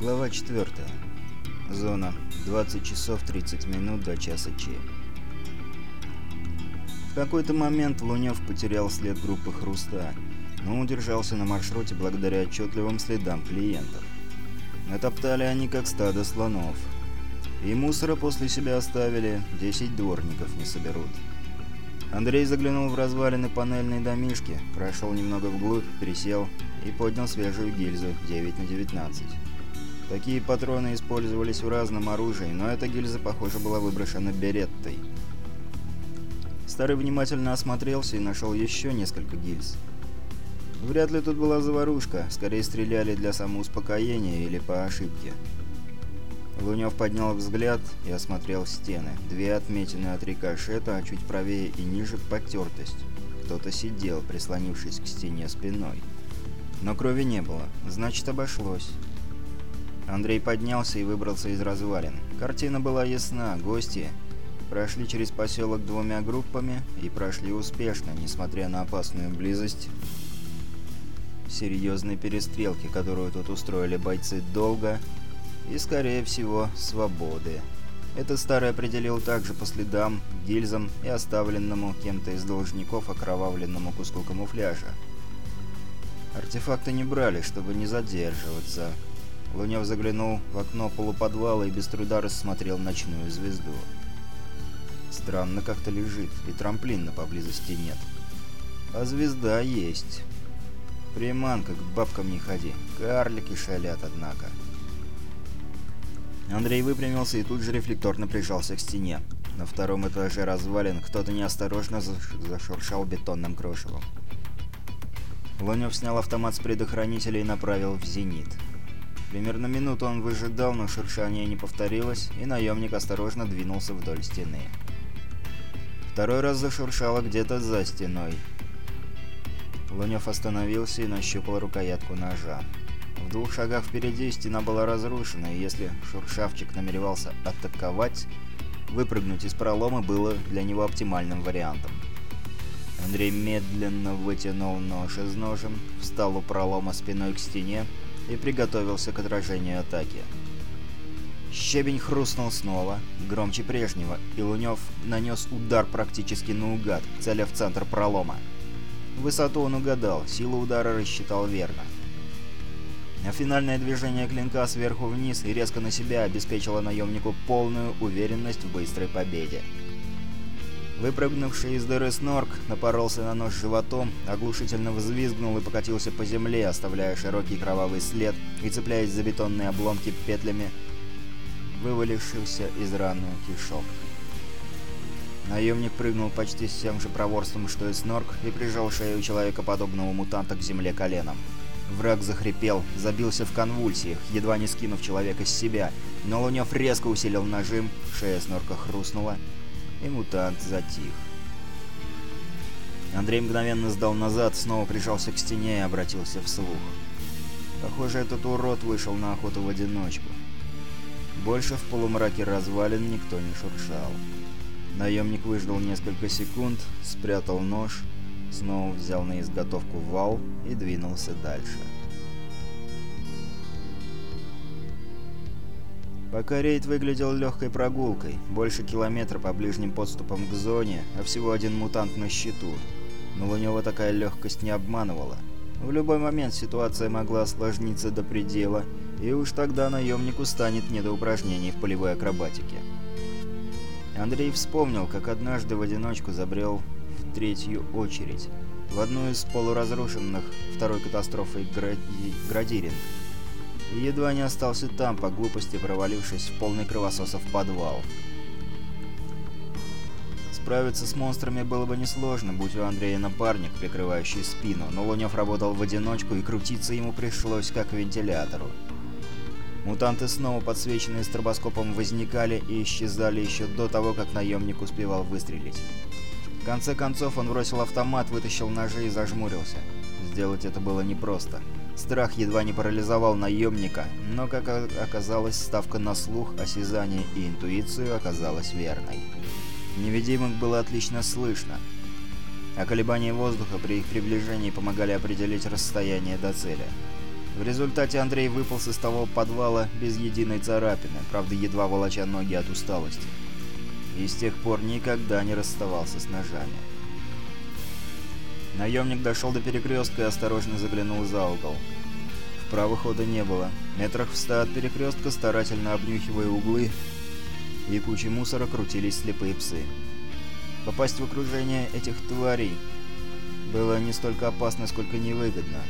Глава 4. Зона. 20 часов 30 минут до часа Ч. В какой-то момент Лунёв потерял след группы «Хруста», но удержался на маршруте благодаря отчетливым следам клиентов. Натоптали они как стадо слонов. И мусора после себя оставили, 10 дворников не соберут. Андрей заглянул в развалины панельной домишки, прошел немного вглубь, присел и поднял свежую гильзу 9 на 19. Такие патроны использовались в разном оружии, но эта гильза, похоже, была выброшена береттой. Старый внимательно осмотрелся и нашел еще несколько гильз. Вряд ли тут была заварушка, скорее стреляли для самоуспокоения или по ошибке. Лунев поднял взгляд и осмотрел стены. Две отметины от рикошета, а чуть правее и ниже потертость. Кто-то сидел, прислонившись к стене спиной. Но крови не было, значит обошлось. Андрей поднялся и выбрался из развалин. Картина была ясна, гости прошли через поселок двумя группами и прошли успешно, несмотря на опасную близость серьезной перестрелки, которую тут устроили бойцы долго и, скорее всего, свободы. Это старый определил также по следам, гильзам и оставленному кем-то из должников окровавленному куску камуфляжа. Артефакты не брали, чтобы не задерживаться. Лунев заглянул в окно полуподвала и без труда рассмотрел ночную звезду. Странно как-то лежит, и трамплина поблизости нет. А звезда есть. Приманка, к бабкам не ходи. Карлики шалят, однако. Андрей выпрямился и тут же рефлекторно прижался к стене. На втором этаже развалин кто-то неосторожно зашуршал бетонным крошевом. Лунев снял автомат с предохранителя и направил в «Зенит». Примерно минуту он выжидал, но шуршание не повторилось, и наемник осторожно двинулся вдоль стены. Второй раз зашуршало где-то за стеной. Лунев остановился и нащупал рукоятку ножа. В двух шагах впереди стена была разрушена, и если шуршавчик намеревался атаковать, выпрыгнуть из пролома было для него оптимальным вариантом. Андрей медленно вытянул нож из ножен, встал у пролома спиной к стене и приготовился к отражению атаки. Щебень хрустнул снова, громче прежнего, и Лунев нанес удар практически наугад, целя в центр пролома. Высоту он угадал, силу удара рассчитал верно. А финальное движение клинка сверху вниз и резко на себя обеспечило наемнику полную уверенность в быстрой победе. Выпрыгнувший из дыры снорк напоролся на нож животом, оглушительно взвизгнул и покатился по земле, оставляя широкий кровавый след и цепляясь за бетонные обломки петлями, вывалившихся из раны кишок. Наемник прыгнул почти с тем же проворством, что и снорк, и прижал шею человекоподобного мутанта к земле коленом. Враг захрипел, забился в конвульсиях, едва не скинув человека с себя, но Лунев резко усилил нажим, шея снорка хрустнула, и мутант затих. Андрей мгновенно сдал назад, снова прижался к стене и обратился вслух. Похоже, этот урод вышел на охоту в одиночку. Больше в полумраке развалин никто не шуршал. Наемник выждал несколько секунд, спрятал нож, снова взял на изготовку вал и двинулся дальше. Пока рейд выглядел легкой прогулкой, больше километра по ближним подступам к зоне, а всего один мутант на счету. Но у него такая легкость не обманывала. В любой момент ситуация могла осложниться до предела, и уж тогда наемнику станет не до упражнений в полевой акробатике. Андрей вспомнил, как однажды в одиночку забрел в третью очередь, в одну из полуразрушенных второй катастрофой гради... градирин и едва не остался там, по глупости провалившись в полный кровососов подвал. Справиться с монстрами было бы несложно, будь у Андрея напарник, прикрывающий спину, но Лунев работал в одиночку, и крутиться ему пришлось как вентилятору. Мутанты снова подсвеченные стробоскопом возникали и исчезали еще до того, как наемник успевал выстрелить. В конце концов он бросил автомат, вытащил ножи и зажмурился. Сделать это было непросто. Страх едва не парализовал наемника, но, как оказалось, ставка на слух, осязание и интуицию оказалась верной. Невидимых было отлично слышно, а колебания воздуха при их приближении помогали определить расстояние до цели. В результате Андрей выполз из того подвала без единой царапины, правда едва волоча ноги от усталости. И с тех пор никогда не расставался с ножами. Наемник дошел до перекрестка и осторожно заглянул за угол. Вправо хода не было. Метрах в ста от перекрестка, старательно обнюхивая углы и кучи мусора, крутились слепые псы. Попасть в окружение этих тварей было не столько опасно, сколько невыгодно.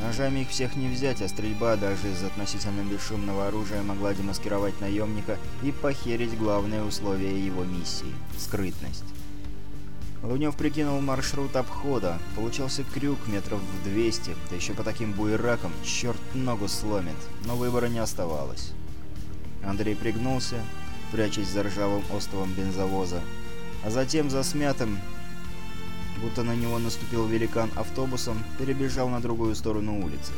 Ножами их всех не взять, а стрельба даже из относительно бесшумного оружия могла демаскировать наемника и похерить главное условие его миссии — скрытность. Лунев прикинул маршрут обхода. Получался крюк метров в 200, да еще по таким буеракам черт ногу сломит, но выбора не оставалось. Андрей пригнулся, прячась за ржавым остовом бензовоза, а затем за смятым, будто на него наступил великан автобусом, перебежал на другую сторону улицы.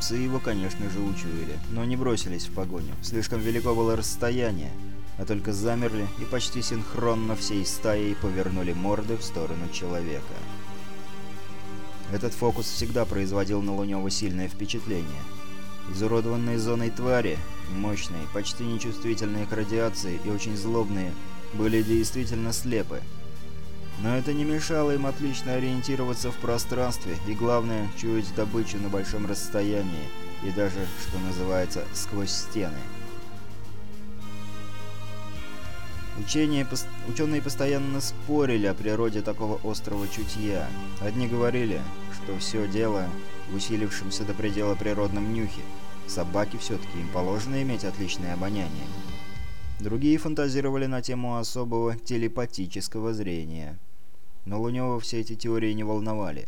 Псы его, конечно же, учуяли, но не бросились в погоню. Слишком велико было расстояние, а только замерли и почти синхронно всей стаей повернули морды в сторону человека. Этот фокус всегда производил на Лунёва сильное впечатление. Изуродованные зоной твари, мощные, почти нечувствительные к радиации и очень злобные, были действительно слепы. Но это не мешало им отлично ориентироваться в пространстве и, главное, чуять добычу на большом расстоянии и даже, что называется, сквозь стены. Учения, ученые постоянно спорили о природе такого острого чутья. Одни говорили, что все дело в усилившемся до предела природном нюхе. Собаки все-таки им положено иметь отличное обоняние. Другие фантазировали на тему особого телепатического зрения. Но Лунёва все эти теории не волновали.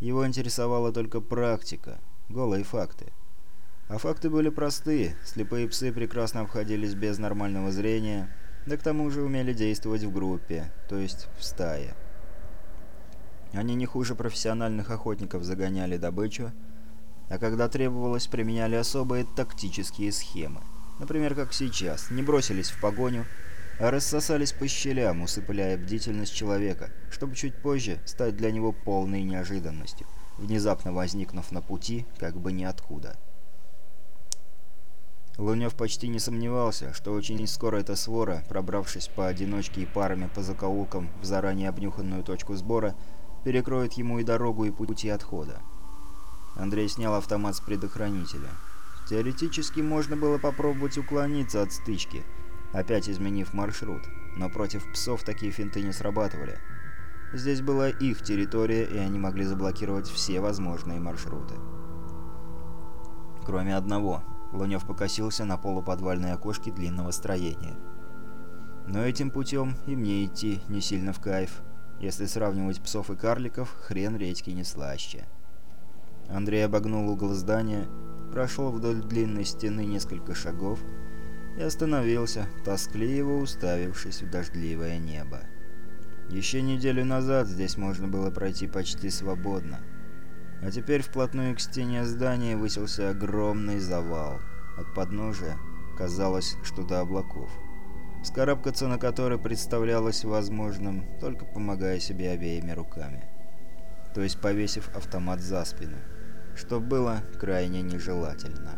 Его интересовала только практика, голые факты. А факты были простые. Слепые псы прекрасно обходились без нормального зрения, да к тому же умели действовать в группе, то есть в стае. Они не хуже профессиональных охотников загоняли добычу, а когда требовалось, применяли особые тактические схемы. Например, как сейчас, не бросились в погоню, а рассосались по щелям, усыпляя бдительность человека, чтобы чуть позже стать для него полной неожиданностью, внезапно возникнув на пути как бы ниоткуда. Лунев почти не сомневался, что очень скоро эта свора, пробравшись поодиночке и парами по закоулкам в заранее обнюханную точку сбора, перекроет ему и дорогу, и пути отхода. Андрей снял автомат с предохранителя. Теоретически можно было попробовать уклониться от стычки, опять изменив маршрут, но против псов такие финты не срабатывали. Здесь была их территория, и они могли заблокировать все возможные маршруты. Кроме одного — Лунев покосился на полуподвальные окошки длинного строения. Но этим путем и мне идти не сильно в кайф. Если сравнивать псов и карликов, хрен редьки не слаще. Андрей обогнул угол здания, прошел вдоль длинной стены несколько шагов и остановился, тоскливо уставившись в дождливое небо. Еще неделю назад здесь можно было пройти почти свободно. А теперь вплотную к стене здания высился огромный завал. От подножия казалось, что до облаков. Скарабкаться на который представлялось возможным, только помогая себе обеими руками. То есть повесив автомат за спину, что было крайне нежелательно.